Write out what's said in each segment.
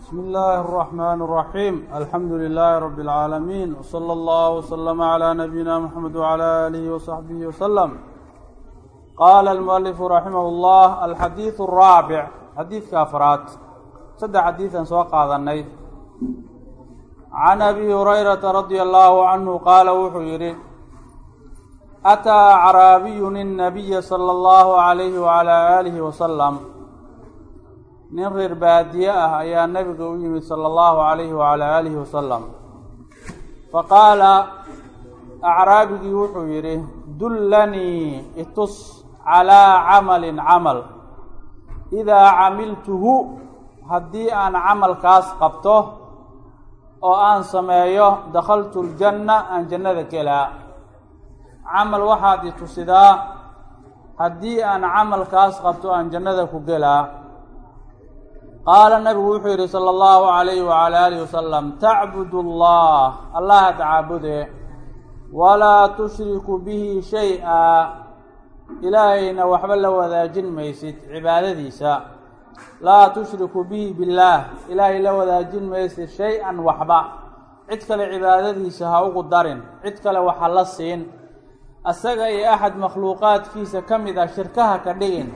بسم الله الرحمن الرحيم الحمد لله رب العالمين وصلى الله وسلم على نبينا محمد وعلى آله وصحبه وسلم قال المؤلف رحمه الله الحديث الرابع حديث كافرات سد حديثا سوى قاضني عن أبي هريرة رضي الله عنه قال وحيره أتى أعرابي النبي صلى الله عليه وعلى آله وسلم nin reer baadiye ah ayaa nabiga u yimid sala allahu calayhi wacalaa aalihi wasalam. Fa qaala acraabigii wuxuu yidhi dullanii itus calaa camalin camal. Idaa camiltuhu haddii aan camalkaas qabto oo aan sameeyo dakhaltu ljanna aan jannada gelaa. Camal waxaad itusidaa haddii aan camalkaas qabto aan jannada ku gelaa qaala nabigu wuxuu yidhi sala allahu calayhi wacala aalihi wasalam tacbudu allah allaha tacaabude walaa tushriku bihi shay-a ilaahayna waxba la wadaajin maysid cibaadadiisa laa tushriku bihi billaah ilaahay la wadaajin maysid shay-an waxba cid kale cibaadadiisa ha ugu darin cid kale waxa la siin asaga iyo axad makhluuqaadkiisa ka mid ah shirkaha ka dhigin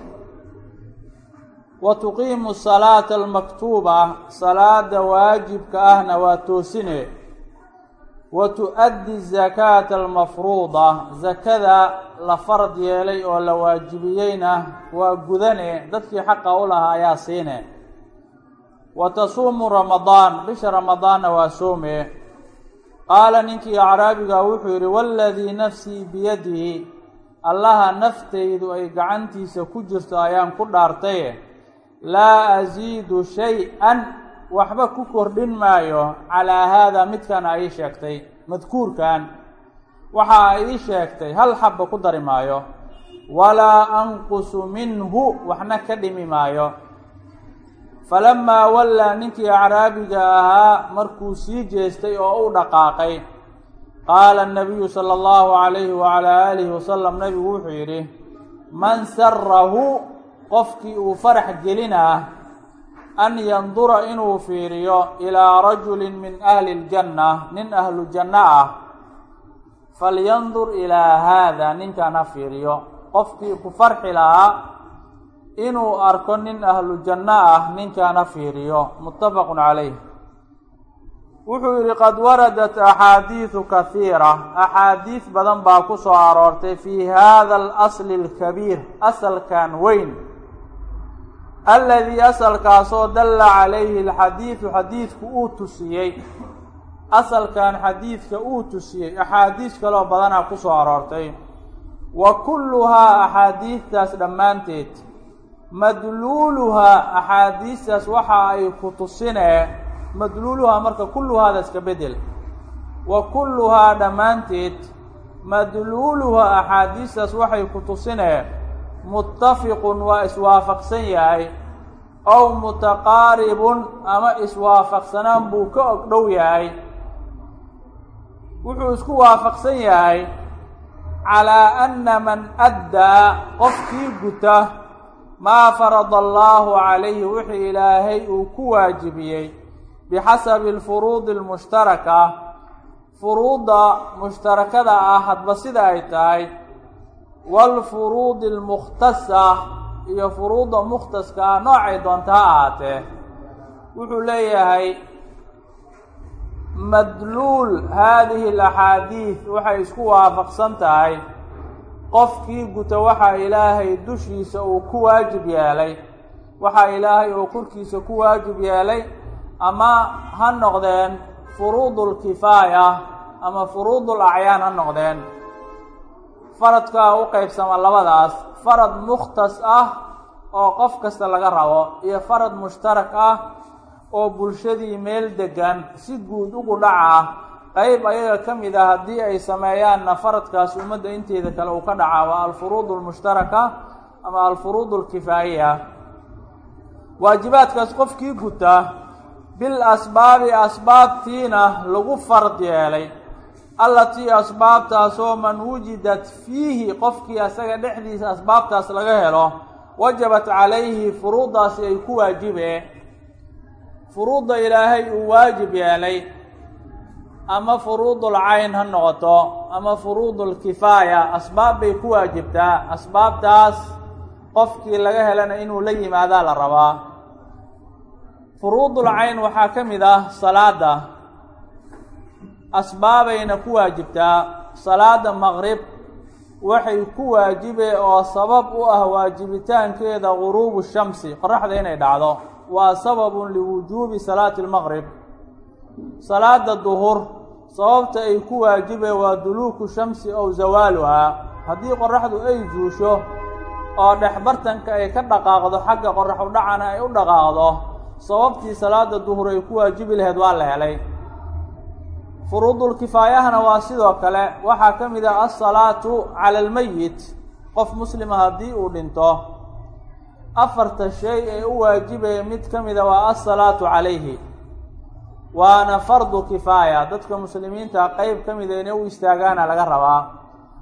wa tuqiimu salaata almaktuuba salaada waajibka ahna waa toosine. Wa tu-addi zakaata almafruuda zakada la farad yeelay oo la waajibiyeyna waa gudane dadkii xaqa u lahaa ayaa siine. Wa tasuumu ramadaan bisha ramadaanna waa soome. Qaala ninkii acraabiga wuxuu yidhi waaladii nafsii biyadihi allaha naftaydu ay gacantiisa ku jirto ayaan ku dhaartaye laa asiidu shay-an waxba ku kordhin maayo. Calaa haada midkan a ii sheegtay madkuurkan waxa a ii sheegtay hal xabba ku dari maayo. Walaa anqusu minhu waxna ka dhimi maayo. Falamaa wallaa ninkii acraabiga ahaa markuu sii jeestay oo u dhaqaaqay qaala nabiyu sala allahu calayhi wacalaa aalihi wasalam nabigu wuxuu yidhi man sarahu qofkii uu farax gelinaa an yandura inuu fiiriyo ilaa rajulin min ahli ljanna nin ahlu janno ah falyandur ilaa haada ninkan fiiriyo. Qofkii ku farxi lahaa inuu arko nin ahlu janno ah ninkan fiiriyo. Muttafaqun calayh. Wuxuu yidhi qad waradat axaadiidu kahiira axaadiis badan baa ku soo aroortay fii hada alasli alkabiir asalkan weyn aladii asalkaasoo dalla calayhi alxadiidu xadiidku uu tusiyey. Asalkan xadiidka uu tusiyey axaadiis kaloo badanaa ku soo aroortay. Wa kulluhaa axaadiistaas dhammaanteed madluuluhaa axaadiistaas waxa ay ku tusinee madluuluhaa marka kulluhaada iska bedel. Wa kulluhaa dhammaanteed madluuluhaa axaadiistaas waxay ku tusinee muttafiqun waa iswaafaqsan yahay ow mutaqaaribun ama iswaafaqsanaan buu ka og dhow yahay. Wuxuu isku waafaqsan yahay calaa anna man addaa qofkii guta maa farada allaahu calayhi wixii ilaahay uu ku waajibiyey bixasabi alfuruudi almushtaraka. Furuudda mushtarakada ah hadba sida ay tahay waalfuruudi almukhtasa iyo furuudda mukhtaska ah noocay doonta ha ahaatee wuxuu leeyahay madluul haadihi alaxaadiid waxay isku waafaqsan tahay qofkii guta waxaa ilaahay dushiisa uu ku waajib yeelay waxaa ilaahay uu korkiisa ku waajib yeelay ama ha noqdeen furuudulkifaaya ama furuudul acyaan ha noqdeen faradkaa u qeybsama labadaas. Farad mukhtas ah oo qof kasta laga rabo iyo farad mushtarak ah oo bulshadii meel degan si guud ugu dhaca qeyb ayaga ka mid ah haddii ay sameeyaanna faradkaas ummadda inteeda kale uu ka dhacaa waa alfuruud almushtaraka ama alfuruud alkifaayiya waajibaadkaas qofkii guta bil asbaabi asbaabtiina lagu fard yeelay allatii asbaabtaasoo man wujidat fiihi qofkii asaga dhexdiisa asbaabtaas laga helo wajabat calayhi furuuddaasi ay ku waajibeen furuudda ilaahay uu waajib yeelay ama furuudul cayn ha noqoto ama furuudul kifaaya asbaab bay ku waajibtaa. Asbaabtaas qofkii laga helana inuu la yimaadaa la rabaa. Furuudul cayn waxaa ka mid ah salaada asbaabayna ku waajibtaa salaada maqrib waxay ku waajibe oo sabab u ah waajibitaankeeda guruubu shamsi. Qoraxda inay dhacdo. Waa sababun liwujuubi salaati lmaqrib salaada duhur sababta ay ku waajibe waa duluuku shamsi ow zawaaluhaa haddii qoraxdu ay juusho oo dhexbartanka ay ka dhaqaaqdo xagga qorax u dhacana ay u dhaqaaqdo sababtii salaada duhur ay ku waajibi laheyd waa la helay furuudulkifaayahana waa sidoo kale. Waxaa ka mid ah alsalaatu cala almeyit qof muslima haddii uu dhinto. Afarta shay ee u waajibaya mid ka mida waa alsalaatu calayhi. Waana fardu kifaaya. Dadka muslimiinta qeyb ka mida inay u istaagaana laga rabaa.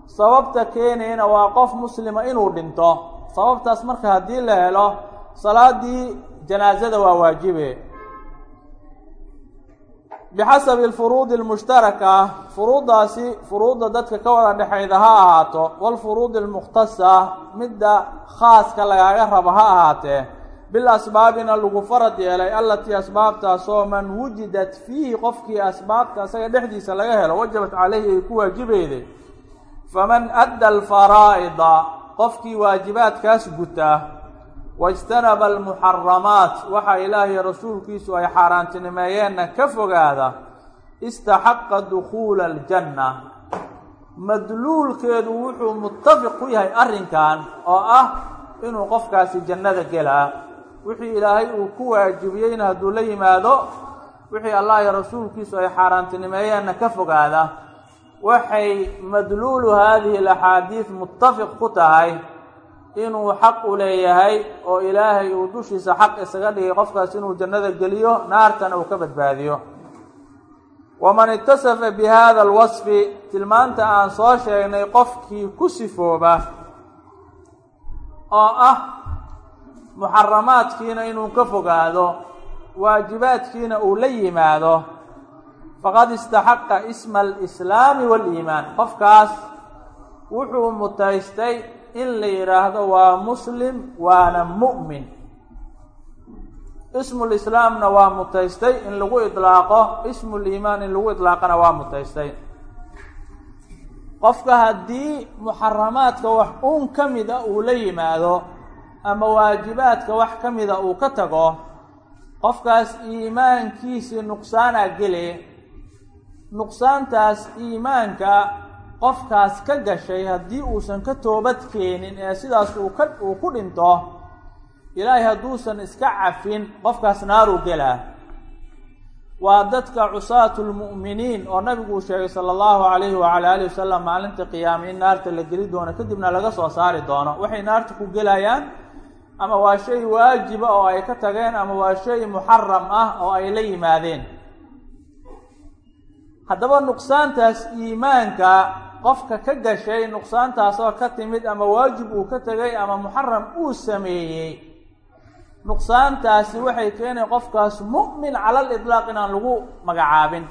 Sababta keenayna waa qof muslima inuu dhinto. Sababtaas marka haddii la helo salaadii janaasada waa waajibe bixasabi alfuruudi almushtaraka furuuddaasi furuudda dadka ka wada dhexayda ha ahaato walfuruudi almukhtasa midda khaaska lagaaga rabo ha ahaatee bil asbaabina lagu farad yeelay allatii asbaabtaasoo man wujidat fiihi qofkii asbaabta asaga dhexdiisa laga helo wajabat caleyhi ay ku waajibayday faman adda alfaraa'ida qofkii waajibaadkaas guta wajtanaba almuxaramaat waxa ilaahay rasuulkiisu ay xaaraantinimeeyeenna ka fogaada istaxaqa dukhuula aljanna. Madluulkeedu wuxuu muttafiq ku yahay arrinkan oo ah inuu qofkaasi jannada gelaa wixii ilaahay uu ku waajibiyeyna hadduu la yimaado wixii allah iyo rasuulkiisu ay xaaraantinimeeyeenna ka fogaada. Waxay madluulu haadihi alaxaadiid muttafiq ku tahay inuu xaq u leeyahay oo ilaahay uu dushiisa xaq isaga dhigay qofkaas inuu jannada geliyo naartana uu ka badbaadiyo. waman itasafa bi hada alwasfi tilmaanta aan soo sheegnay qofkii ku sifooba oo ah muxaramaadkiina inuu ka fogaado waajibaadkiina uu la yimaado faqad istaxaqa isma alislaami waaliimaan qofkaas wuxuu mutaystay in la yidhaahdo waa muslim waana mu'min. Ismulislaamna waa mutaystay in lagu idlaaqo ismuliimaan in lagu idlaaqana waa mutaystay. Qofka haddii muxaramaadka wax uun ka mida uu la yimaado ama waajibaadka wax ka mida uu ka tago qofkaas iimaankiisii nuqsaanaa gele nuqsaantaas iimaanka qofkaas ka gashay haddii uusan ka toobad keenin ee sidaas uu ka uu ku dhinto ilaahay hadduusan iska cafin qofkaas naaruu gelaa. Waa dadka cusaatu lmu'miniin oo nabigu uu sheegay sala allahu calayhi wacala alihi wasalam maalinta qiyaame in naarta la geli doono kadibna laga soo saari doono. Waxay naarta ku gelayaan ama waa shay waajiba oo ay ka tageen ama waa shay muxaram ah oo ay la yimaadeen. Haddaba nuqsaantaas iimaanka qofka ka gashay nuqsaantaasoo ka timid ama waajib uu ka tegay ama muxaram uu sameeyey nuqsaantaasi waxay keenay qofkaas mu'min cala lidlaaq inaan lagu magacaabin.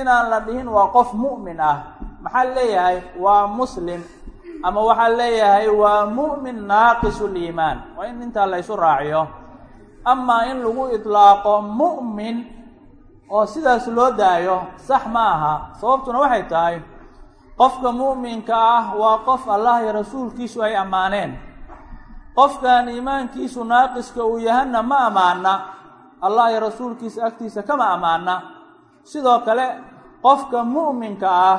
Inaan la dhihin waa qof mu'min ah. Maxaa leeyahay? Waa muslim. Ama waxaa leeyahay waa mu'min naaqisu liimaan waa in intaa la ysu raaciyo. Amaa in lagu idlaaqo mu'min oo sidaas loo daayo sax ma aha. Sababtuna waxay tahay qofka mu'minka ah waa qof allah iyo rasuulkiisu ay ammaaneen. Qofkan iimaankiisu naaqiska uu yahana ma ammaana allah iyo rasuulkiisa agtiisa kama ammaana sidoo kale qofka mu'minka ah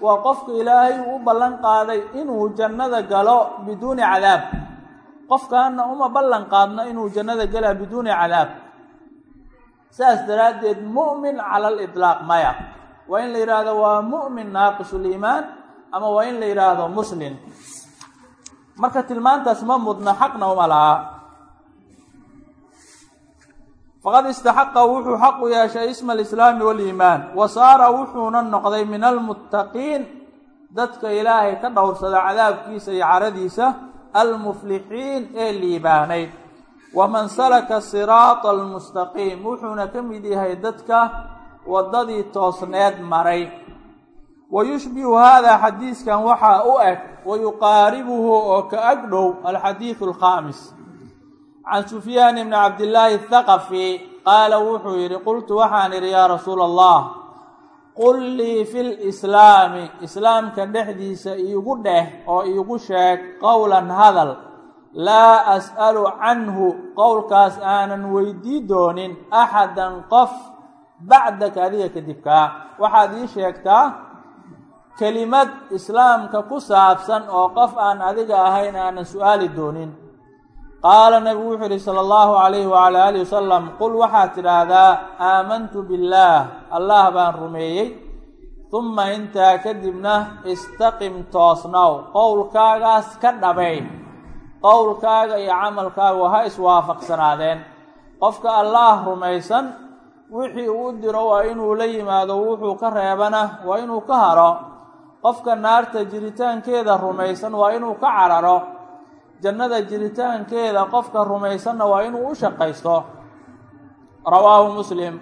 waa qofka ilaahay uu u ballan qaaday inuu jannada galo biduuni cadaab. Qofkaana uma ballan qaadno inuu jannada galaa biduuni cadaab. Saas daraaddeed mu'min cala alidlaaq maya waa in la yidhaahdo waa mu'min naaqisu liimaan ama waa in la yidhaahdo muslim marka tilmaantaas ma mudna xaqna uma laha faqad istaxaqa wuxuu xaq u yeeshay isma alislaami waaliimaan wa saara wuxuuna noqday min almuttaqiin dadka ilaahay ka dhowrsada cadaabkiisa iyo caradiisa almuflixiin ee liibaanay waman salaka siraata almustaqiim wuxuuna ka mid yahay dadka waddadii toosneed maray. Wa yushbihu haadaa xadiiskan waxaa u eg wa yuqaaribuhu oo ka ag dhow alxadiidu alkhaamis can sufyaan ibni cabdillaahi athaqafi qaala wuxuu yidhi qultu waxaan idhi yaa rasuula allah qul lii fi lislaami islaamka dhexdiisa iigu dheh oo iigu sheeg qowlan hadal laa as'alu canhu qowlkaas aanan weydii doonin axadan qof bacdaka adiga kadibkaa waxaad ii sheegtaa kelimad islaamka ku saabsan oo qof aan adiga ahayn aanan su'aali doonin. Qaala nabigu wuxuu yihi sala allahu calayhi wacala aalihi wasalam qul waxaad tidhaahdaa aamantu billaah allah baan rumeeyey. Humma intaa kadibna istaqim toosnow qowlkaagaas ka dhabay. Qowlkaaga iyo camalkaagu ha iswaafaqsanaadeen. Qofka allaah rumaysan wixii uu diro waa inuu la yimaado wuxuu ka reebana waa inuu ka haro. Qofka naarta jiritaankeeda rumaysan waa inuu ka cararo. Jannada jiritaankeeda qofka rumaysanna waa inuu u shaqaysto. Rawaahu muslim.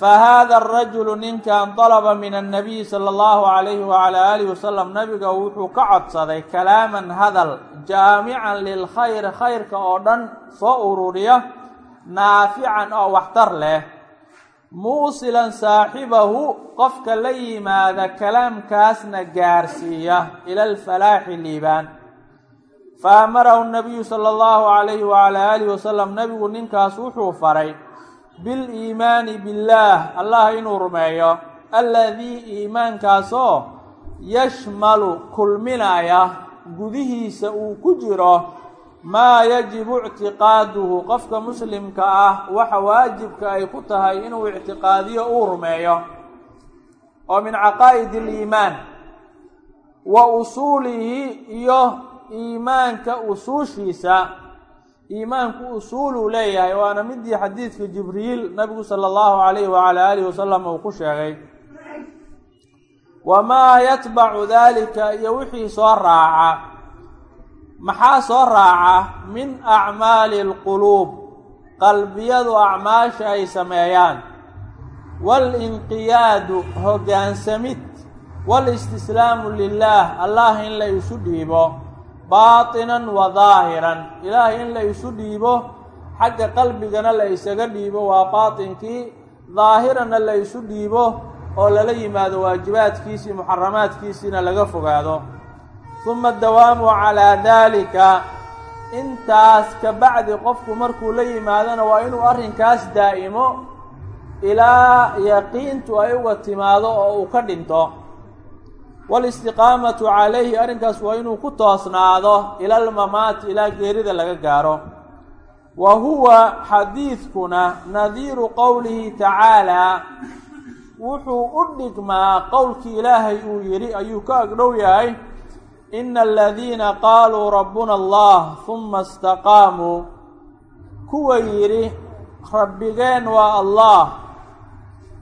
Fa haada arajulu ninkan dalaba min annabiyi sala allahu calayhi wacala aalihi wasalam nabiga wuxuu ka codsaday kalaaman hadal jaamican lilkhayri khayrka oo dhan soo ururiya naafican oo waxtar leh muusilan saaxibahu qofka la yimaada kalaamkaasna gaarsiiya ila alfalaaxi liibaan. Fa amarahu nabiyu sala allahu calayhi wacala aalihi wasalam nabigu ninkaas wuxuu faray biliimaani billaah allah inuu rumeeyo alladii iimaankaasoo yashmalu kulminaya gudihiisa uu ku jiro maa yajibu ictiqaaduhu qofka muslimka ah waxa waajibka ay ku tahay inuu ictiqaadiyo uu rumeeyo. Oo min caqaa'id aliimaan wa usuulihi iyo iimaanka usuushiisa. Iimaanku usuuluu leeyahay waana midii xadiidka jibriil nabigu sala allahu calayhi wacala aalihi wasalam uu ku sheegay. Wamaa yatbacu daalika iyo wixii soo raaca maxaa soo raaca? Min acmaali alquluub qalbiyadu acmaasha ay sameeyaan. Waalinqiyaadu hoggaansamid waalistislaamu lilaah allah in la isu dhiibo. Baatinan wa daahiran ilaah in la isu dhiibo xagga qalbigana la isaga dhiibo. Waa baatinkii daahiranna la isu dhiibo oo lala yimaado waajibaadkiisii muxaramaadkiisiina laga fogaado huma adawaamu calaa daalika intaas ka bacdi qofku markuu la yimaadona waa inuu arrinkaas daa'imo ilaa yaqiintu ay uga timaado oo uu ka dhinto waalistiqaamatu calayhi arrinkaas waa inuu ku toosnaado ila almamaati ilaa geerida laga gaaro wa huwa xadiidkuna nadiiru qowlihi tacaalaa wuxuu u dhigmaa qowlkii ilaahay uu yidhi ayuu ka agdhow yahay ina aladiina qaaluu rabbuna allah huma istaqaamuu kuwa yidhi rabbigeen waa allah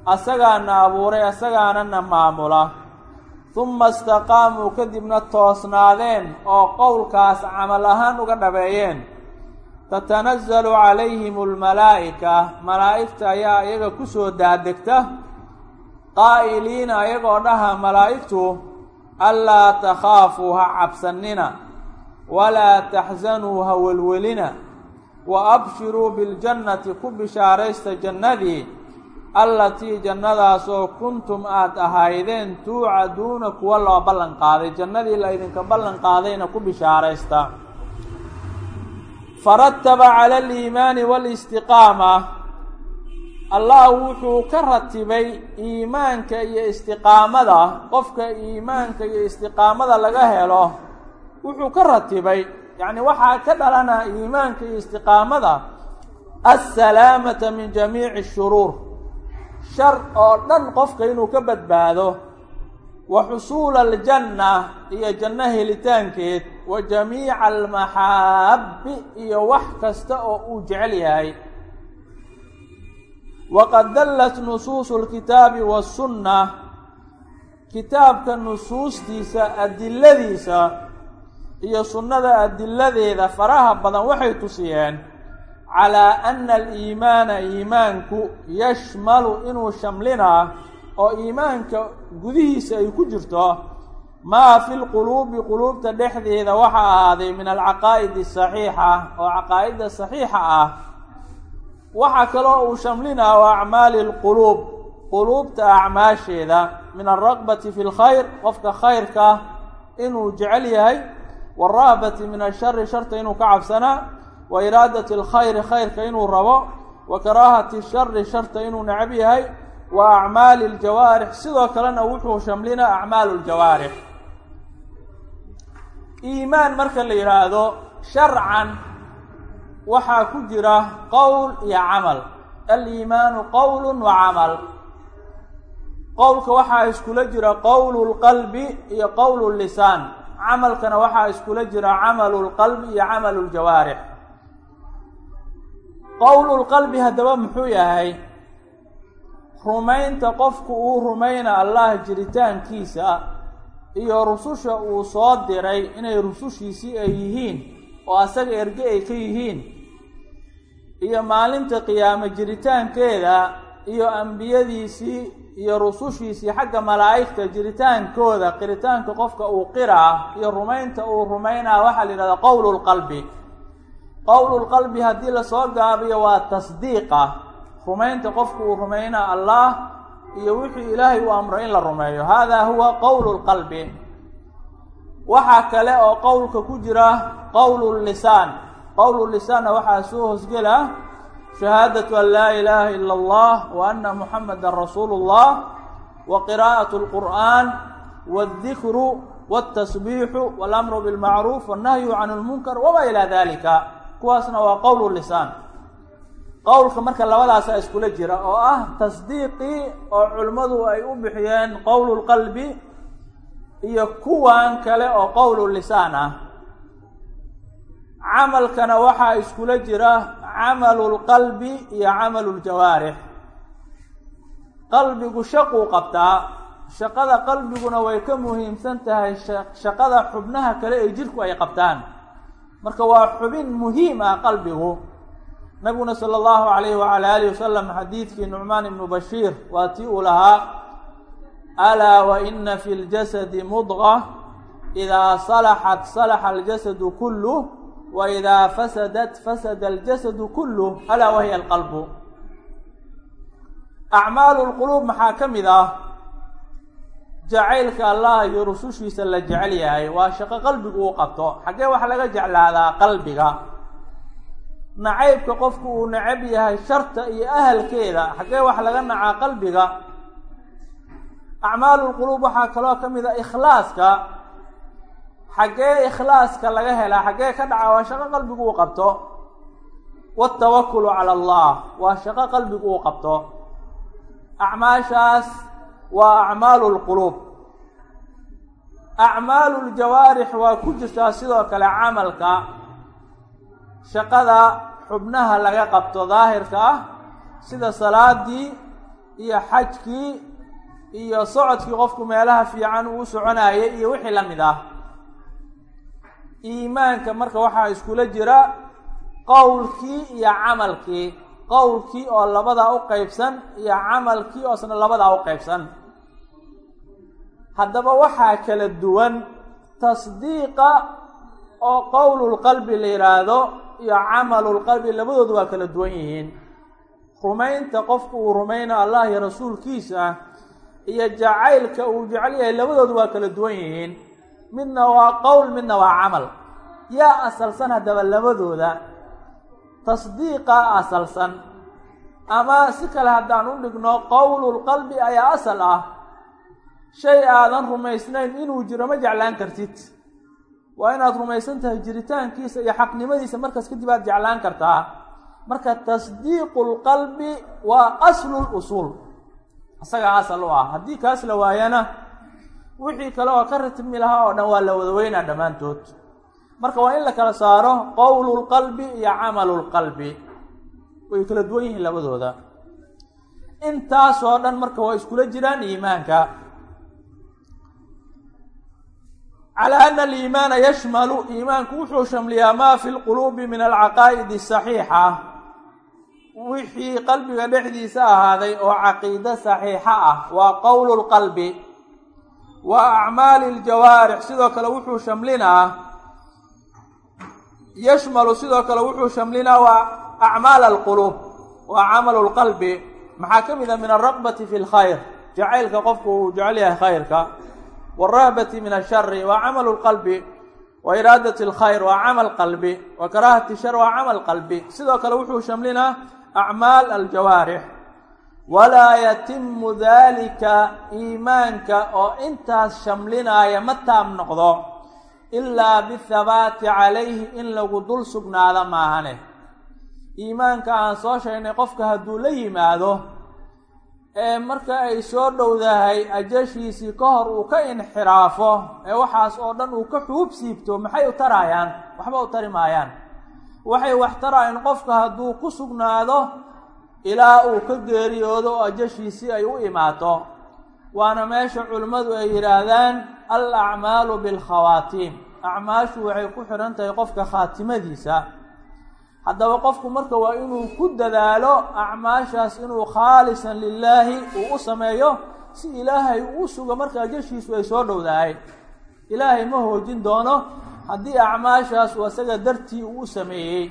asagaana abuuray asagaanana maamula huma istaqaamuu kadibna toosnaadeen oo qowlkaas camal ahaan uga dhabeeyeen tatanazalu calayhim almalaa'ika malaa'igta ayaa iyaga ku soo daadegta qaa'iliina ayagoo dhaha malaa'igtu anlaa takhaafuu ha cabsannina walaa taxsanuu ha welwelina wa abshiruu biljannati ku bishaaraysta jannadii allatii jannadaasoo kuntum aada ahaydeen tuucaduuna kuwa loo ballan qaaday jannadii la ydinka ballan qaadayna ku bishaaraysta farataba cala aliimaani waalistiqaama allah wuxuu ka ratibay iimaanka iyo istiqaamada. Qofka iimaanka iyo istiqaamada laga helo wuxuu ka ratibay yacni waxaa ka dhalana iimaanka iyo istiqaamada assalaamata min jamiici shuruur. Shar oo dhan qofka inuu ka badbaado. Wa xusuula aljanna iyo janno helitaankeed. Wa jamiica almaxaabi iyo wax kasta oo uu jecel yahay waqad dallat nusuusu lkitaabi wasunna kitaabka nusuustiisa adiladiisa iyo sunnada adiladeeda faraha badan waxay tusiyeen calaa ana aliimaana iimaanku yashmalu inuu shamlinaa oo iimaanka gudihiisa ay ku jirto maa fi lquluubi quluubta dhexdeeda waxa ahaaday min alcaqaa'idi asaxiixa oo caqaa'idda saxiixa ah waxaa kaloo uu shamlinaa o acmaali lquluub quluubta acmaasheeda min alraqbati fi lkhayr qofka khayrka inuu jecel yahay waalrahbati min ashari sharta inuu ka cabsanaa wa iraadati alkhayri khayrka inuu rabo wa karaahati shari sharta inuu necab yahay wa acmaali aljawaarix. Sidoo kalena wuxuu shamlinaa acmaalu ljawaarix iimaan marka la yidhaahdo sharcan waxaa ku jira qowl iyo camal. Aliimaanu qowlu wa camal. Qowlka waxaa iskula jira qowlu lqalbi iyo qowlu lisaan. Camalkana waxaa iskula jira camalu lqalbi iyo camalu ljawaarix qowlu lqalbi haddaba muxuu yahay? Rumaynta qofku uu rumayna allah jiritaankiisa iyo rususha uu soo diray inay rusushiisii ay yihiin oo asaga erge ay ka yihiin iyo maalinta qiyaamo jiritaankeeda iyo ambiyadiisii iyo rusushiisii xagga malaa'igta jiritaankooda qiritaanka qofka uu qiraa iyo rumaynta uu rumaynaa waxaa la yidhahdaa qowlu lqalbi qowlu lqalbi haddii la soo gaabiyo waa tasdiiqa. Rumaynta qofku uu rumaynaa allah iyo wixii ilaahay uu amro in la rumeeyo. Hada huwa qowlu lqalbi waxaa kale oo qowlka ku jira qowlu lisaan qowlu lisaanna waxaa soo hosgela shahaadatu an laa ilaaha ila allah wa ana muxamada rasuulu اllah wa qiraa'at اlqur'an wاldikru wاltasbiixu walamru bilmacruuf wannahyu can lmunkar wama ilaa dalika kuwaasna waa qowlu lisaan qowlka marka labadaasa iskula jira oo ah tasdiiqii oo culimmadu ay u bixiyeen qowlu lqalbi iyo kuwan kale oo qowlu lisaan ah camalkana waxaa iskula jira camalu lqalbi iyo camalu ljawaarix qalbigu shaquu qabtaa shaqada qalbiguna way ka muhiimsan tahay shaqada xubnaha kale ee jirku ay qabtaan. Marka waa xubin muhiim ah qalbigu. Nabiguna sala allahu alayhi wala alihi wasalam xadiidkii nucmaan ibnu bashiir waa tii uu lahaa alaa wa ina fi ljasadi mudqa idaa salaxat salaxa aljasadu kulluh wa idaa fasadat fasada aljasadu kulluh alaa wahiya alqalbu acmaalu lquluub maxaa ka mid ah jacaylka allah iyo rusushiisa la jecel yahay waa shaqo qalbigu uu qabto xaggee waxaa laga jeclaadaa qalbiga nacaybka qofku uu necab yahay sharta iyo ahalkeeda xaggee wax laga nacaa qalbiga acmaalu lquluub waxaa kaloo ka mid a ikhlaaska xaggee ikhlaaska laga helaa xaggee ka dhaca waa shaqo qalbigu uu qabto. Waatawakulu cala allah waa shaqo qalbigu uu qabto. Acmaashaas waa acmaalu lquluub acmaalu ljawaarix waa ku jirtaa sidoo kale camalka. Shaqada xubnaha laga qabto daahirka ah sida salaadii iyo xajkii iyo socodkii qofku meelaha fiican uu soconayay iyo wixii la mid ah iimaanka marka waxaa iskula jira qowlkii iyo camalkii. Qowlkii oo labadaa u qeybsan iyo camalkii oosna labadaa u qeybsan haddaba waxaa kala duwan tasdiiqa oo qowlulqalbi la yidhaahdo iyo camalulqalbi labadoodu waa kala duwan yihiin. Rumaynta qofku uu rumayna allah iyo rasuulkiisa iyo jacaylka uu jecel yahay labadoodu waa kala duwan yihiin midna waa qowl midna waa camal. Yaa asalsan haddaba labadooda tasdiiqa asalsan. Ama si kale haddaan u dhigno qowlulqalbi ayaa asal ah. Shay aadan rumaysnayn inuu jiro ma jeclaan kartid. Waa inaad rumaysan tahay jiritaankiisa iyo xaqnimadiisa markaas kadib aad jeclaan kartaa. Marka tasdiiqu lqalbi waa aslu lusuul isagaa asal u ah. Haddii kaas la waayana wixii kale oo ka ratibmi lahaa oo dhan waa la wada weynaa dhammaantood. Marka waa in la kala saaro qowlu lqalbi iyo camalu lqalbi way kala duwan yihiin labadooda. Intaasoo dhan marka waa iskula jiraan iimaanka. Calaa ana aliimaana yashmalu iimaanku wuxuu shamliyaa maa fi lquluubi min alcaqaa'idi asaxiixa wixii qalbiga dhexdiisa ahaaday oo caqiide saxiixa ah waa qowlu lqalbi wa acmaali ljawaarix sidoo kale wuxuu shamlinaa. Yashmalu sidoo kale wuxuu shamlinaa. Waa acmaal alquluub waa camalu lqalbi maxaa ka mid a min alraqbati fi lkhayr jacaylka qofku uu jecel yahay khayrka. Waalrahbati min ashari waa camalu lqalbi wa iraadati alkhayr waa camal qalbi. Wa karaahati shar waa camal qalbi. Sidoo kale wuxuu shamlinaa acmaal aljawaarix walaa yatimu dalika iimaanka oo intaas shamlinaaya ma taam noqdo ilaa bihabaati calayhi in lagu dul sugnaado maahane iimaanka aan soo sheegnay qofka hadduu la yimaado ee marka ay soo dhowdahay ajashiisii ka hor uu ka inxiraafo ee waxaas oo dhan uu ka xuub siibto maxay u taraayaan waxba u tari maayaan. Waxay wax taraayaan qofka hadduu ku sugnaado ilaa uu ka geeriyoodo oo ajashiisii ay u imaato. Waana meesha culimmadu ay yidhaahdaan al acmaalu bilkhawaatiim acmaashu waxay ku xidhan tahay qofka khaatimadiisa. Haddaba qofku marka waa inuu ku dadaalo acmaashaas inuu khaalisan lilaahi uu u sameeyo si ilaahay uu u sugo marka ajashiisu ay soo dhowdahay. Ilaahay ma hoojin doono haddii acmaashaas uu isaga dartii uu u sameeyey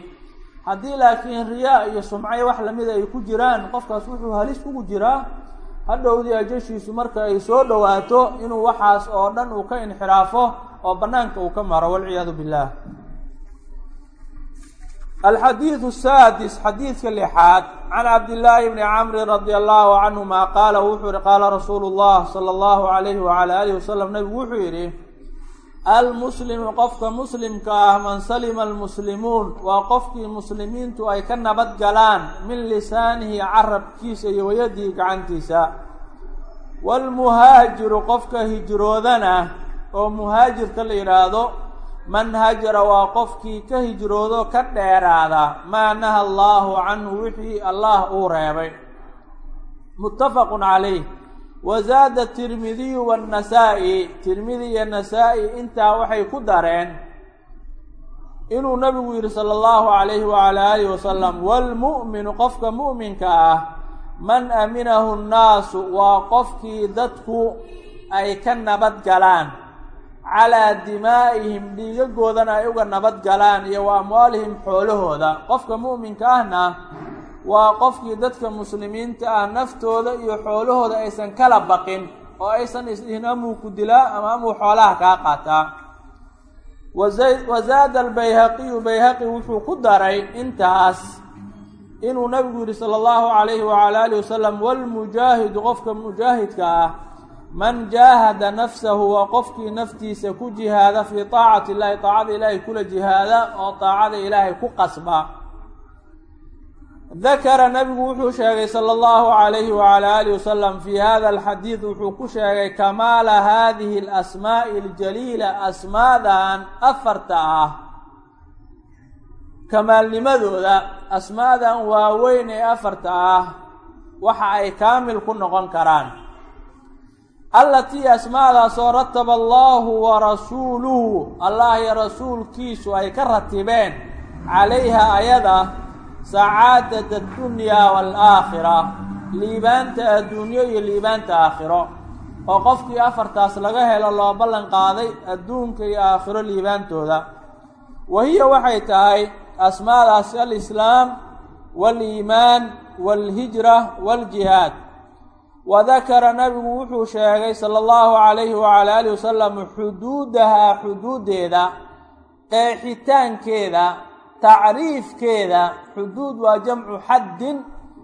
haddii laakiin riyaa iyo sumcay wax lamida ay ku jiraan qofkaas wuxuu halis ugu jiraa. Hadhowdii ajashiisu marka ay soo dhowaato inuu waxaas oo dhan uu ka inxiraafo oo bannaanka uu ka maro walciyaadu billah alxadiidu saadis xadiidka lixaad can cabdillaahi bni camri radi allahu canhuma qaala wuxuu yihi qaala rasuulu llah sala allahu alayhi wacala alihi wasalam nabigu wuxuu yidhi almuslimu qofka muslimka ah man salima almuslimuun waa qofkii muslimiintu ay ka nabad galaan min lisaanihi carabkiisa iyo wayadihi gacantiisa. Waalmuhaajiru qofka hijroodana oo muhaajirka la yidhaahdo man hajara waa qofkii ka hijroodo ka dheeraada maa naha allaahu canhu wixii allah uu reebay. Muttafaqun calayh wa zaada tirmidiyu waannasaa'i tirmidi iyo nasaa-i intaa waxay ku dareen inuu nabigu yidhi sala allahu calayhi wacala aalihi wasalam waalmu'minu qofka mu'minka ah man aminahu nnaasu waa qofkii dadku ay ka nabad galaan calaa dimaa'ihim dhiigagoodana ay uga nabad galaan iyo wa amwaalihim xoolahooda qofka mu'minka ahna waa qofkii dadka muslimiinta ah naftooda iyo xoolahooda aysan kala baqin oo aysan isdhihin amuu ku dilaa ama amuu xoolaha kaa qaataa. Wa zaada albayhaqiyu bayhaqi wuxuu ku daray intaas inuu nabigu yidhi sala allahu calayhi wacala alihi wasalam waalmujaahidu qofka mujaahidka ah man jaahada nafsahu waa qofkii naftiisa ku jihaada fii taacati illahi taacada ilaahay kula jihaada oo taacada ilaahay ku qasba dakara nabigu wuxuu sheegay sala allahu calayhi wacala alihi wasalam fii hada alxadiid wuxuu ku sheegay kamaala hadihi alasmaa'i aljaliila asmaadan afarta ah. Kamaalnimadooda asmaadan waaweyn ee afarta ah waxa ay kaamil ku noqon karaan. Allatii asmaadaasoo rataba allahu wa rasuuluhu allah iyo rasuulkiisu ay ka ratibeen calayha ayada sacaadata addunyaa waalaakhira liibaanta adduunyo iyo liibaanta aakhiro oo qofkii afartaas laga helo loo ballan qaaday adduunka iyo aakhiro liibaantooda wa hiya waxay tahay asmaadaasi alislaam waaliimaan waalhijra waaljihaad wa dakara nabigu wuxuu sheegay sala allahu calayhi wacala alihi wasalam xuduudahaa xuduuddeeda qeexitaankeeda tacriifkeeda xuduud waa jamcu xaddin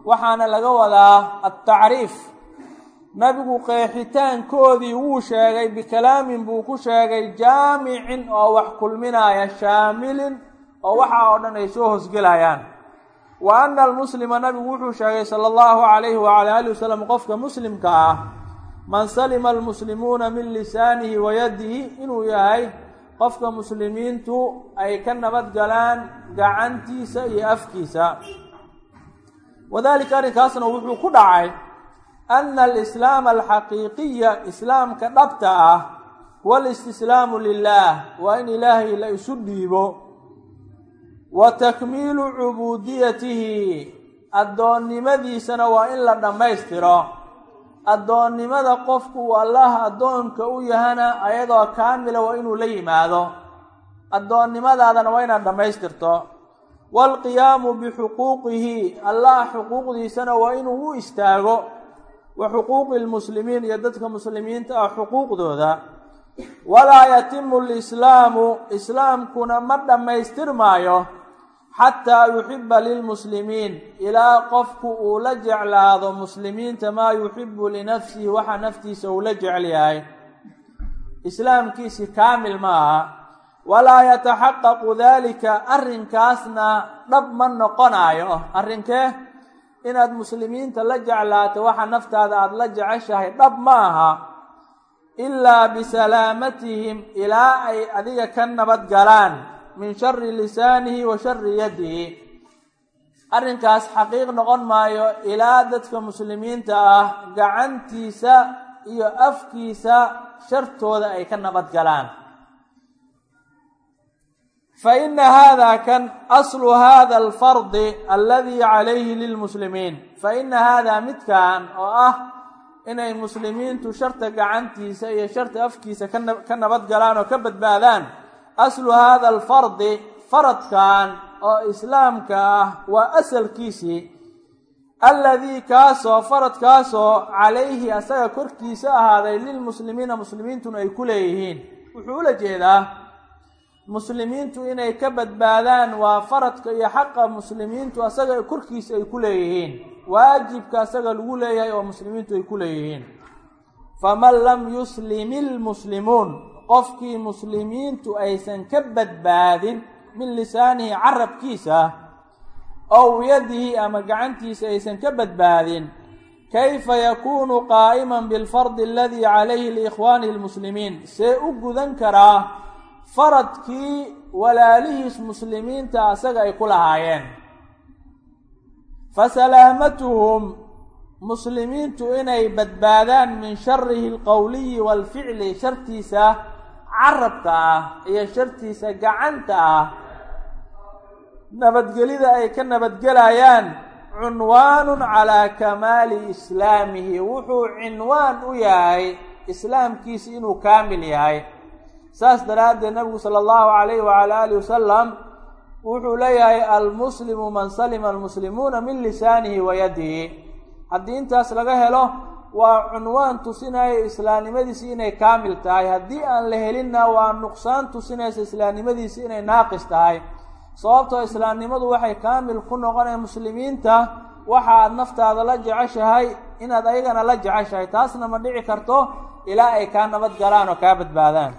waxaana laga wadaa altacriif nabigu qeexitaankoodii wuu sheegay bikalaamin buu ku sheegay jaamicin oo wax kulminaya shaamilin oo waxa oo dhan ay soo hosgelayaan. Wa ana almuslima nabigu wuxuu sheegay sala allahu calayhi wacala alihi wasalam qofka muslimka ah man salima almuslimuuna min lisaanihi wa yadihi inuu yahay qofka muslimiintu ay ka nabad galaan gacantiisa iyo afkiisa. Wadalika arrinkaasna wuxuu ku dhacay ana alislaama alxaqiiqiya islaamka dhabta ah walistislaamu lilah waa in ilaahay la isu dhiibo. Wa takmiilu cubuudiyatihi addoonnimadiisana waa in la dhammaystiro addoonnimada qofku uu allah addoonka u yahana ayadoo kaamila waa inuu la yimaado. Addoonnimadaadana waa inaad dhammaystirto. Waalqiyaamu bixuquuqihi allah xuquuqdiisana waa inuu u istaago. Wa xuquuqi lmuslimiin iyo dadka muslimiinta ah xuquuqdooda. Walaa yatimu lislaamu islaamkuna ma dhammaystirmaayo xataa yuxiba lilmuslimiin ilaa qofku uu la jeclaado muslimiinta maa yuxibu linafsihi waxa naftiisa uu la jecel yahay. Islaamkiisi kaamil ma aha. Walaa yataxaqaqu dalika arrinkaasna dhab ma noqonaayo. Arrinkee inaad muslimiinta la jeclaato waxa naftaada aada la jeceshahay dhab ma aha. Ilaa bisalaamatihim ilaa ay adiga ka nabad min shari lisaanihi wa shari yadihi. Arrinkaas xaqiiq noqon maayo ilaa dadka muslimiinta ah gacantiisa iyo afkiisa shartooda ay ka nabad galaan. Fa ina hada kan aslu hada alfardi aladii calayhi lilmuslimiin. Fa ina hada midkan oo ah inay muslimiintu sharta gacantiisa iyo sharta afkiisa ka nabad galaan oo ka badbaadaan aslu hada alfardi faradkan oo islaamka ah waa asalkiisii. Alladii kaasoo faradkaasoo calayhi asaga korkiisa ahaaday lilmuslimiina muslimiintuna ay ku leeyihiin. Wuxuu ula jeedaa muslimiintu inay ka badbaadaan waa faradka iyo xaqa muslimiintu asaga korkiisa ay ku leeyihiin. Waajibka asaga lagu leeyahay oo muslimiintu ay ku leeyihiin. Faman lam yuslimi lmuslimuun qofkii muslimiintu aysan ka badbaadin min lisaanihi carabkiisa ow yadihi ama gacantiisa aysan ka badbaadin kayfa yakuunu qaa'iman bilfardi aladii calayhi liikhwaanihi lmuslimiin see u gudan karaa faradkii walaalihiis muslimiinta asaga ay ku lahaayeen. Fasalaamatuhum muslimiintu inay badbaadaan min sharihi alqowliyi waalficli shartiisa carabka ah iyo shartiisa gacanta ah nabadgelida ay ka nabadgelayaan cunwaanun calaa kamaali islaamihi. Wuxuu cinwaan u yahay islaamkiisi inuu kaamil yahay. Saas daraaddeed nabigu sala allahu calayhi wacala aalihi wasalam wuxuu leeyahay almuslimu man salima almuslimuuna min lisaanihi wa yadihi. Haddii intaas laga helo waa cunwaan tusinaya islaamnimadiisi inay kaamil tahay. Haddii aan la helinna waa nuqsaan tusinaysa islaamnimadiisi inay naaqis tahay. Sababtoo islaamnimadu waxay kaamil ku noqonaya muslimiinta. Waxa aad naftaada la jeceshahay inaad ayagana la jeceshahay. Taasna ma dhici karto ilaa ay kaa nabad galaan oo kaa badbaadaan.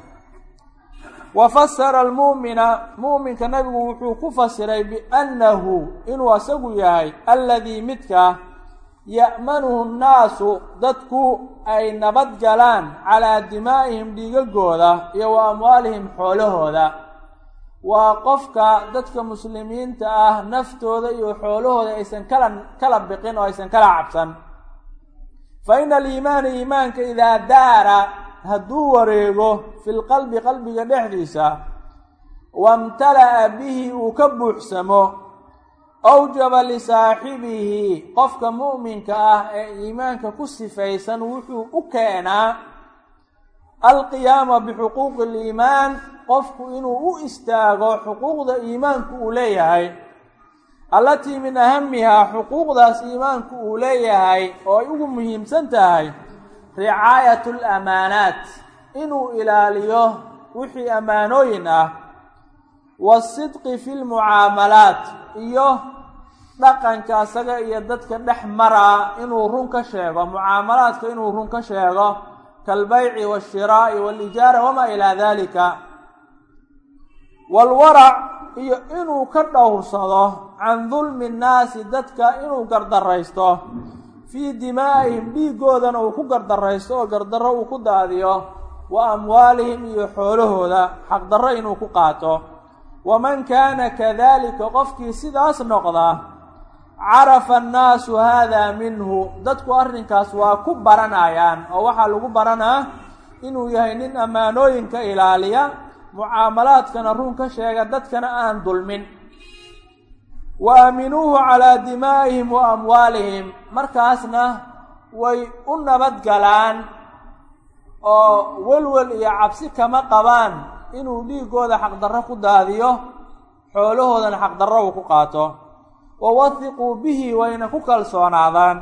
Wa fasara almu'mina mu'minka nabigu wuxuu ku fasiray biannahu inuu asagu yahay alladii midka ya'manuhu nnaasu dadku ay nabad galaan calaa dimaa'ihim dhiigagooda iyo wa amwaalihim xoolahooda. Waa qofka dadka muslimiinta ah naftooda iyo xoolahooda aysan kala kala biqin oo aysan kala cabsan. Fa ina aliimaana iimaanka idaa daara hadduu wareego fi lqalbi qalbiga dhexdiisa wamtala'a bihi uu ka buuxsamo awjaba lisaaxibihi qofka mu'minka ah ee iimaanka ku sifaysan wuxuu u keenaa alqiyaama bixuquuqi aliimaan qofku inuu u istaago xuquuqda iimaanku uu leeyahay allatii min ahamihaa xuquuqdaas iimaanku uu leeyahay oo ay ugu muhiimsan tahay ricaayatu alamaanaat inuu ilaaliyo wixii ammaanooyin ah waasidqi fi lmucaamalaat iyo dhaqanka asaga iyo dadka dhex maraa inuu run ka sheego mucaamalaadka inuu run ka sheego kaalbayci waashiraa'i waalijaara wamaa ilaa dalika waalwarac iyo inuu ka dhowrsado can dulmi nnaasi dadka inuu gardaraysto fii dimaa'ihim dhiiggoodana uu ku gardaraysto oo gardarro uu ku daadiyo wa amwaalihim iyo xoolahooda xaqdarro inuu ku qaato. Waman kaana kadalika qofkii sidaas noqda carafa annaasu haadaa minhu. Dadku arrinkaas waa ku baranayaan oo waxaa lagu baranaa inuu yahay nin ammaanooyinka ilaaliya mucaamalaadkana run ka sheega dadkana aan dulmin. Wa aaminuuhu calaa dimaa'ihim wa amwaalihim. Markaasna way u nabadgalaan oo welwel iyo cabsi kama qabaan inuu dhiiggooda xaqdarro ku daadiyo xoolahoodana xaqdarro uu ku qaato wa wahiquu bihi wayna ku kalsoonaadaan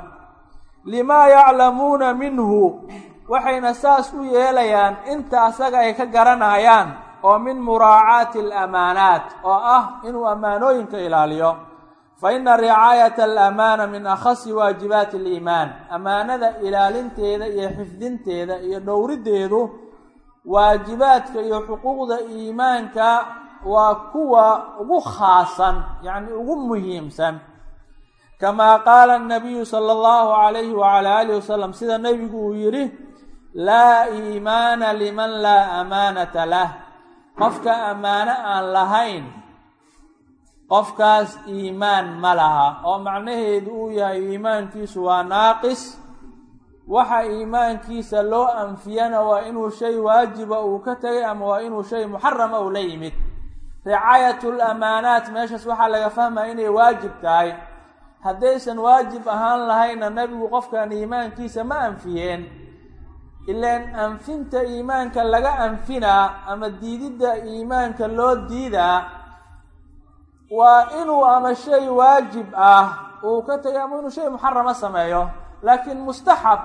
limaa yaclamuuna minhu waxayna saas u yeelayaan inta asaga ay ka garanayaan oo min muraacaati alamaanaat oo ah inuu ammaanooyinka ilaaliyo fa ina ricaayata alamaana min akhasi waajibaati aliimaan ammaanada ilaalinteeda iyo xifdinteeda iyo dhowriddeedu waajibaadka iyo xuquuqda iimaanka waa kuwa ugu khaasan yacni ugu muhiimsan. Kamaa qaala annabiyu sala allahu calayhi wacala aalihi wasalam sida nebigu uu yidhi laa iimaana liman laa amaanata lah. Qofka ammaano aan lahayn qofkaas iimaan ma laha. Oo macnaheedu uu yahay iimaankiisu waa naaqis. Waxa iimaankiisa loo anfiyana waa inuu shay waajiba uu ka tegay ama waa inuu shay muxarama uu la yimid ricaayatu lamaanaat meeshaas waxaa laga fahmaya inay waajib tahay. Haddaysan waajib ahaan lahayna nebigu qofkan iimaankiisa ma anfiyeen. Ilaan anfinta iimaanka laga anfinaa ama diididda iimaanka loo diidaa waa inuu ama shay waajib ah uu ka tegay ama inuu shay muxarama sameeyo. Laakiin mustaxab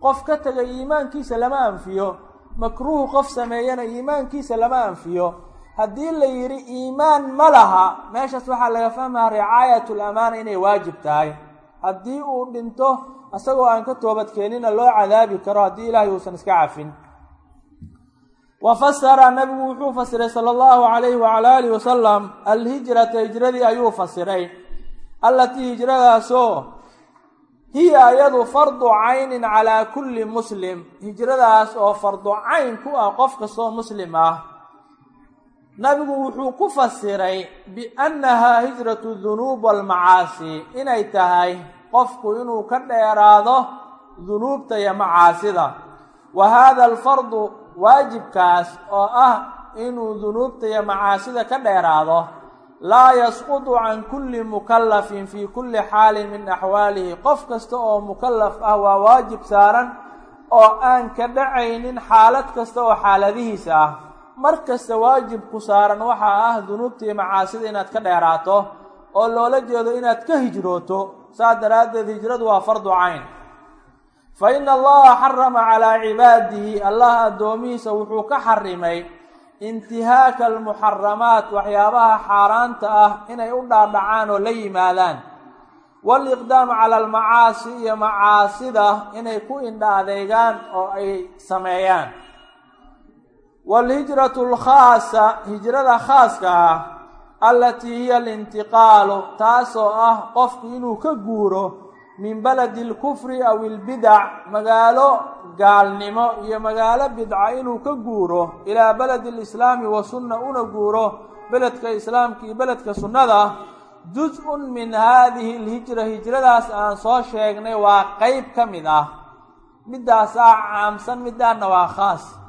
qof ka tegay iimaankiisa lama anfiyo. Makruuh qof sameeyana iimaankiisa lama anfiyo haddii la yidhi iimaan ma laha meeshaas waxaa laga fahmaya ricaayat lamaana inay waajib tahay. Haddii uu dhinto isagoo aan ka toobadkeenina loo cadaabi karo haddii ilaahay uusan iska cafin wa fasara nabigu wuxuu fasiray sala allahu calayhi wacala alihi wasalam alhijrata hijradii ayuu fasiray. Allatii hijradaasoo hiya iyadu fardu caynin calaa kulli muslim. Hijradaas oo fardu cayn ku ah qof kastoo muslim ah nabigu wuxuu ku fasiray biannahaa hijratu dunuub walmacaasi inay tahay qofku inuu ka dheeraado dunuubta iyo macaasida. Wa haada alfardu waajibkaas oo ah inuu dunuubta iyo macaasida ka dheeraado laa yasqudu can kulli mukallafin fii kulli xaalin min axwaalihi. Qof kasta oo mukallaf ah waa waajib saaran oo aan ka dhacaynin xaalad kasta oo xaaladihiisa ah mar kasta waajib ku saaran waxaa ah dunuubta macaasida inaad ka dheeraato oo loola jeedo inaad ka hijrooto saas daraaddeed hijradu waa fardu cayn. Fa ina allaha xarama calaa cibaadihi allah addoomihiisa wuxuu ka xarimay intihaaka almuxaramaat waxyaabaha xaaraanta ah inay u dhaadhacaan oo la yimaadaan. Waaliqdaamu cala almacaasi iyo macaasida inay ku indha adeegaan oo ay sameeyaan waalhijratu alkhaasa hijrada khaaska ah allatii hiya alintiqaalu taasoo ah qofku inuu ka guuro min baladi alkufri aw ilbidac magaalo gaalnimo iyo magaalo bidca inuu ka guuro ilaa baladi alislaami wa sunna una guuro beledka islaamka iyo beledka sunnada juz-un min haadihi alhijra hijradaas aan soo sheegnay waa qeyb ka mid ah. Midaasaa caamsan midaanna waa khaas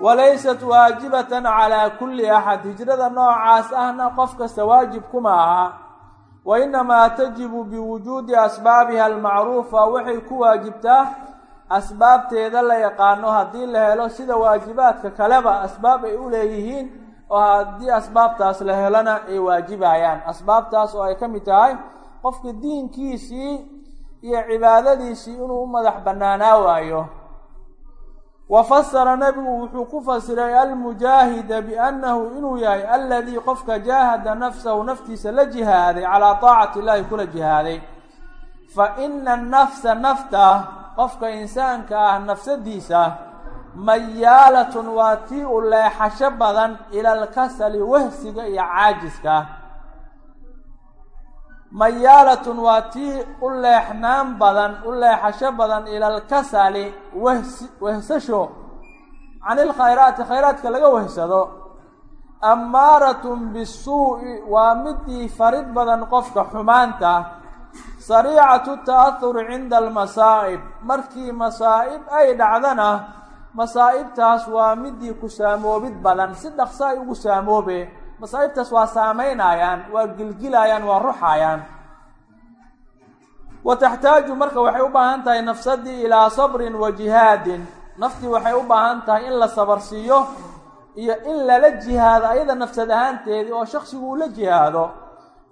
walaysat waajibatan calaa kulli axad. Hijrada noocaas ahna qof kasta waajib kuma aha. Wa inamaa tajibu biwujuudi asbaabiha almacruufa. Waxay ku waajibtaa asbaabteeda la yaqaano haddii la helo sida waajibaadka kaleba asbaab ay u leeyihiin oo haddii asbaabtaas la helona ay waajibayaan asbaabtaas oo ay ka mid tahay qofka diinkiisii iyo cibaadadiisii inuu u madax bannaanaa waayo wa fasara nebigu wuxuu ku fasiray almujaahida biannahu inuu yahay aladii qofka jaahada nafsahu naftiisa la jihaaday calaa taacati illaahi kula jihaaday. Fa ina annafsa nafta qofka insaanka ah nafsadiisa mayaalatun waa tii u leexasho badan ila alkasali wehsiga iyo caajiska mayaalatun waa tii u leexnaan badan u leexasho badan ila alkasali wehsasho can ilkhayraati khayraadka laga wehsado ammaaratun bisuu'i waa midii farid badan qofka xumaanta. Sariicatu ta'ahuri cinda almasaa'ib. Markii masaa'ib ay dhacdana masaa'ibtaas waa midii ku saamoobid badan. Si dhaqso ay ugu saamoobe masaa'ibtaas waa saameynayaan waa gilgilayaan waa ruxayaan wa taxtaaju marka waxay u baahan tahay nafsadii ilaa sabrin wa jihaadin. Naftii waxay u baahan tahay in la sabarsiiyo iyo in lala jihaado ayada nafsad ahaanteedii oo shaksigu uu la jihaado.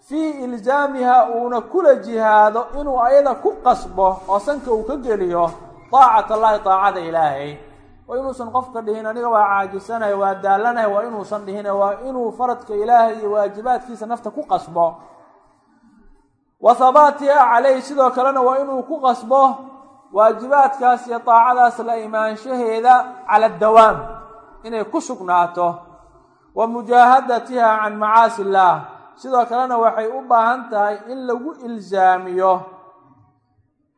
Fii ilzaamiha uuna kula jihaado inuu ayada ku qasbo oo sanka uu ka geliyo daacat allahi daacada ilaahay waa inuusan qofka dhihin aniga waa caajisanaya waa daalanaya waa inuusan dhihin waa inuu faradka ilaahay iyo waajibaadkiisa nafta ku qasbo. Wa habaatiha calayh sidoo kalena waa inuu ku qasbo waajibaadkaas iyo daacadaas la imaanshaheeda cala dawaam inay ku sugnaato. Wa mujaahadatiha can macaasi illaah sidoo kalena waxay u baahan tahay in lagu ilzaamiyo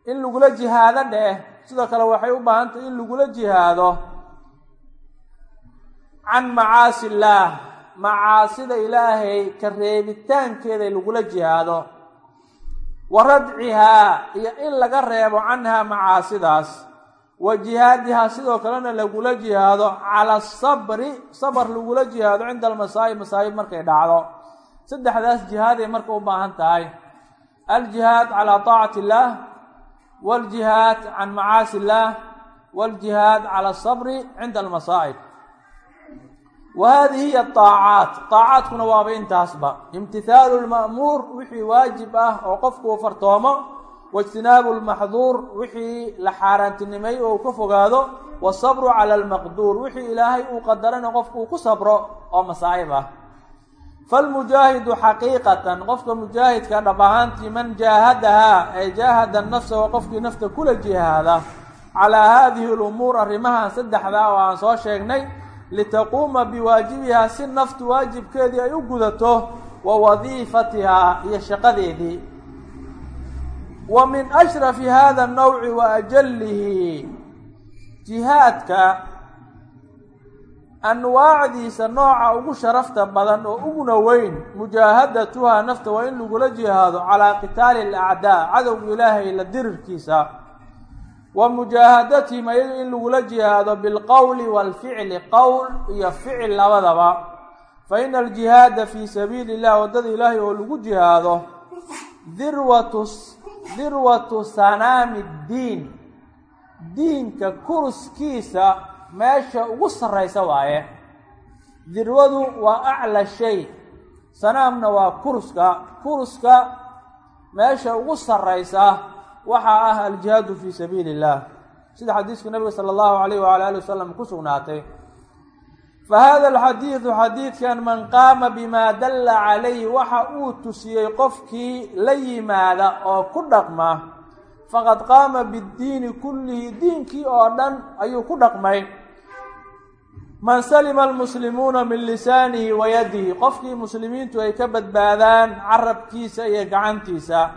in lagula jihaado dheh sidoo kale waxay u baahan tahay in lagula jihaado can macaasi illaah macaasida ilaahay ka reebitaankeeda lagula jihaado. Wa radcihaa iyo in laga reebo canhaa macaasidaas. Wa jihaadihaa sidoo kalena lagula jihaado. Cala asabri sabar lagula jihaado cinda almasaa'ib masaa'ib markay dhacdo. Saddexdaas jihaaday marka u baahan tahay. Aljihaad calaa taacati illaah waaljihaad can macaasi illaah waaljihaad cala asabri cinda almasaa'ib wa hadihi hiya ataacaat taacaadkuna waaba intaasba imtihaalu lma'muur wixii waajib ah oo qofku uu fartoomo waijtinaabu lmaxduur wixii la xaaraantinimay oo uu ka fogaado wasabru cala almaqduur wixii ilaahay uu qadarana qofku uu ku sabro oo masaa'ib ah falmujaahidu xaqiiqatan qofka mujaahidka dhab ahaantii man jaahadahaa ee jaahada nafsa oo qofkii nafta kula jihaada calaa haadihi lumuur arrimahan saddexdaa oo aan soo sheegnay litaquuma biwaajibihaa si naftu waajibkeedii ay u gudato wa wadiifatihaa iyo shaqadeedii wa min ashrafi hada annawci wa ajalihi jihaadka anwaacdiisa nooca ugu sharafta badan oo uguna weyn mujaahadatuhaa nafta waa in lagula jihaado calaa qitaali alacdaa cadowga ilaahay la dirirkiisa. Wa mujaahadatihim ayaga in lagula jihaado bilqowli waalficli qowl iyo ficil labadaba. Fa ina aljihaada fii sabiili illah waddada ilaahay oo lagu jihaado dirwatu dirwatu sanaami ddiin. Diinka kuruskiisa meesha ugu sarraysa waaye. Dirwadu waa acla shay. Sanaamna waa kuruska. Kuruska meesha ugu sarraysa waxaa ah aljihaadu fii sabiili illah sida xadiiska nabiga sala allahu alayh waala ali wasalam ku sugnaatay. Fa hada alxadiidu xadiidkan man qaama bimaa dalla calayhi waxa uu tusiyey qofkii la yimaada oo ku dhaqma. Faqad qaama biddiini kullihi diinkii oo dhan ayuu ku dhaqmay man salima almuslimuuna min lisaanihi wa yadihi. Qofkii muslimiintu ay ka badbaadaan carabkiisa iyo gacantiisa.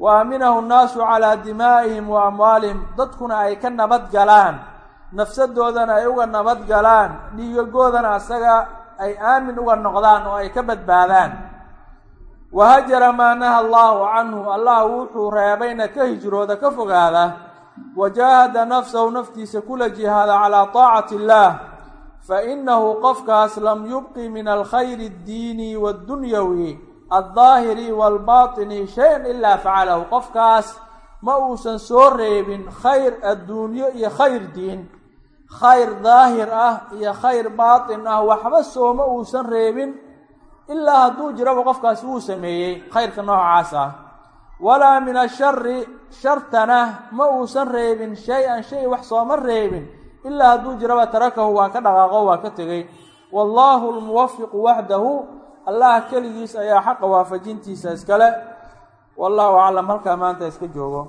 Wa aaminahu nnaasu calaa dimaa'ihim wa amwaalihim. Dadkuna ay ka nabad galaan. Nafsadoodana ay uga nabad galaan. Dhiigagoodana asaga ay aamin uga noqdaan oo ay ka badbaadaan. Wa hajara maa naha allaahu canhu. Allah wuxuu reebayna ka hijrooda ka fogaada. Wa jaahada nafsahu naftiisa kula jihaada calaa taacati illaah fa inahu qofkaas lam yubqi min alkhayri addiini waddunyawi aldaahiri waalbaatini shay-an ilaa facalahu qofkaas ma uusan soo reebin khayr adduunyo iyo khayr diin khayr daahir ah iyo khayr baatin ah waxba sooma uusan reebin ilaa hadduu jiraba qofkaasi wuu sameeyey khayrka noocaas ah walaa min ashari shartana ma uusan reebin shay-an shay wax sooma reebin ilaa hadduu jiraba tarakahu waa ka dhaqaaqo waa ka tegey. Wallaahu lmuwafiqu waxdahu allah keligiis ayaa xaqa waafajintiisa iskale. Wallahu aclam halkaa maanta iska joogo